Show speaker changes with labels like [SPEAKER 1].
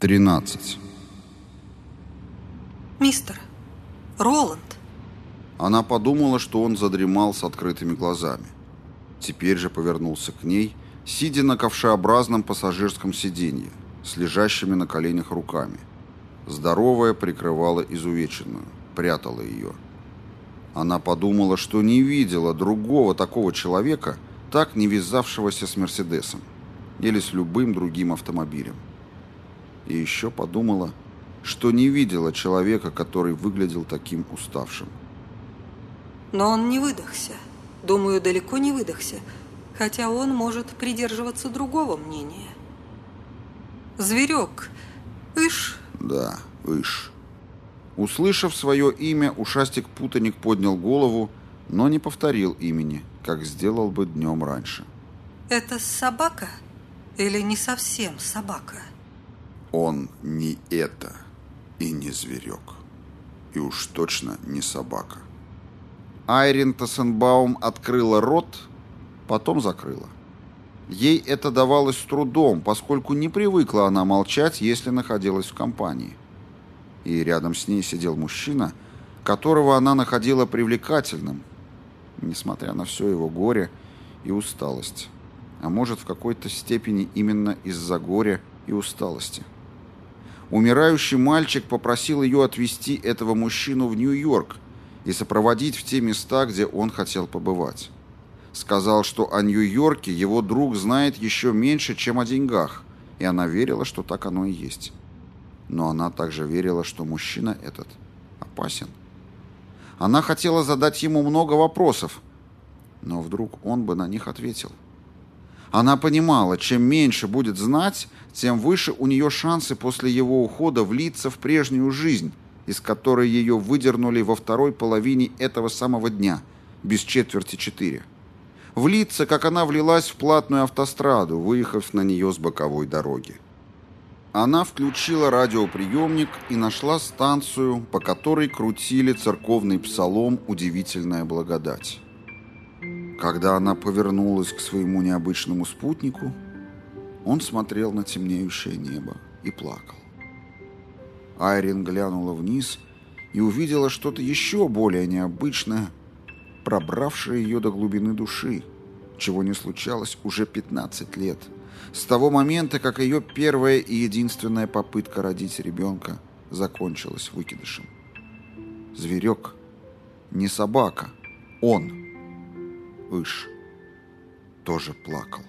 [SPEAKER 1] 13.
[SPEAKER 2] Мистер, Роланд.
[SPEAKER 1] Она подумала, что он задремал с открытыми глазами. Теперь же повернулся к ней, сидя на ковшеобразном пассажирском сиденье, с лежащими на коленях руками. Здоровая прикрывала изувеченную, прятала ее. Она подумала, что не видела другого такого человека, так не вязавшегося с Мерседесом или с любым другим автомобилем. И еще подумала, что не видела человека, который выглядел таким уставшим.
[SPEAKER 2] Но он не выдохся. Думаю, далеко не выдохся, хотя он может придерживаться другого мнения. Зверек, Иш?
[SPEAKER 1] Да, Иш. Услышав свое имя, ушастик-путаник поднял голову, но не повторил имени, как сделал бы днем раньше.
[SPEAKER 2] Это собака или не совсем собака?
[SPEAKER 1] Он не это и не зверек. И уж точно не собака. Айрин Тассенбаум открыла рот, потом закрыла. Ей это давалось с трудом, поскольку не привыкла она молчать, если находилась в компании. И рядом с ней сидел мужчина, которого она находила привлекательным, несмотря на все его горе и усталость. А может, в какой-то степени именно из-за горя и усталости. Умирающий мальчик попросил ее отвезти этого мужчину в Нью-Йорк и сопроводить в те места, где он хотел побывать. Сказал, что о Нью-Йорке его друг знает еще меньше, чем о деньгах, и она верила, что так оно и есть. Но она также верила, что мужчина этот опасен. Она хотела задать ему много вопросов, но вдруг он бы на них ответил. Она понимала, чем меньше будет знать, тем выше у нее шансы после его ухода влиться в прежнюю жизнь, из которой ее выдернули во второй половине этого самого дня, без четверти четыре. Влиться, как она влилась в платную автостраду, выехав на нее с боковой дороги. Она включила радиоприемник и нашла станцию, по которой крутили церковный псалом «Удивительная благодать». Когда она повернулась к своему необычному спутнику, он смотрел на темнеющее небо и плакал. Айрин глянула вниз и увидела что-то еще более необычное, пробравшее ее до глубины души, чего не случалось уже 15 лет, с того момента, как ее первая и единственная попытка родить ребенка закончилась выкидышем. Зверек, не собака, он – Иш тоже плакал.